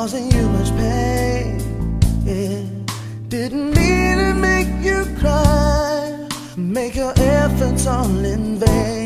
causing you much pain. Yeah. Didn't mean to make you cry, make your efforts all in vain.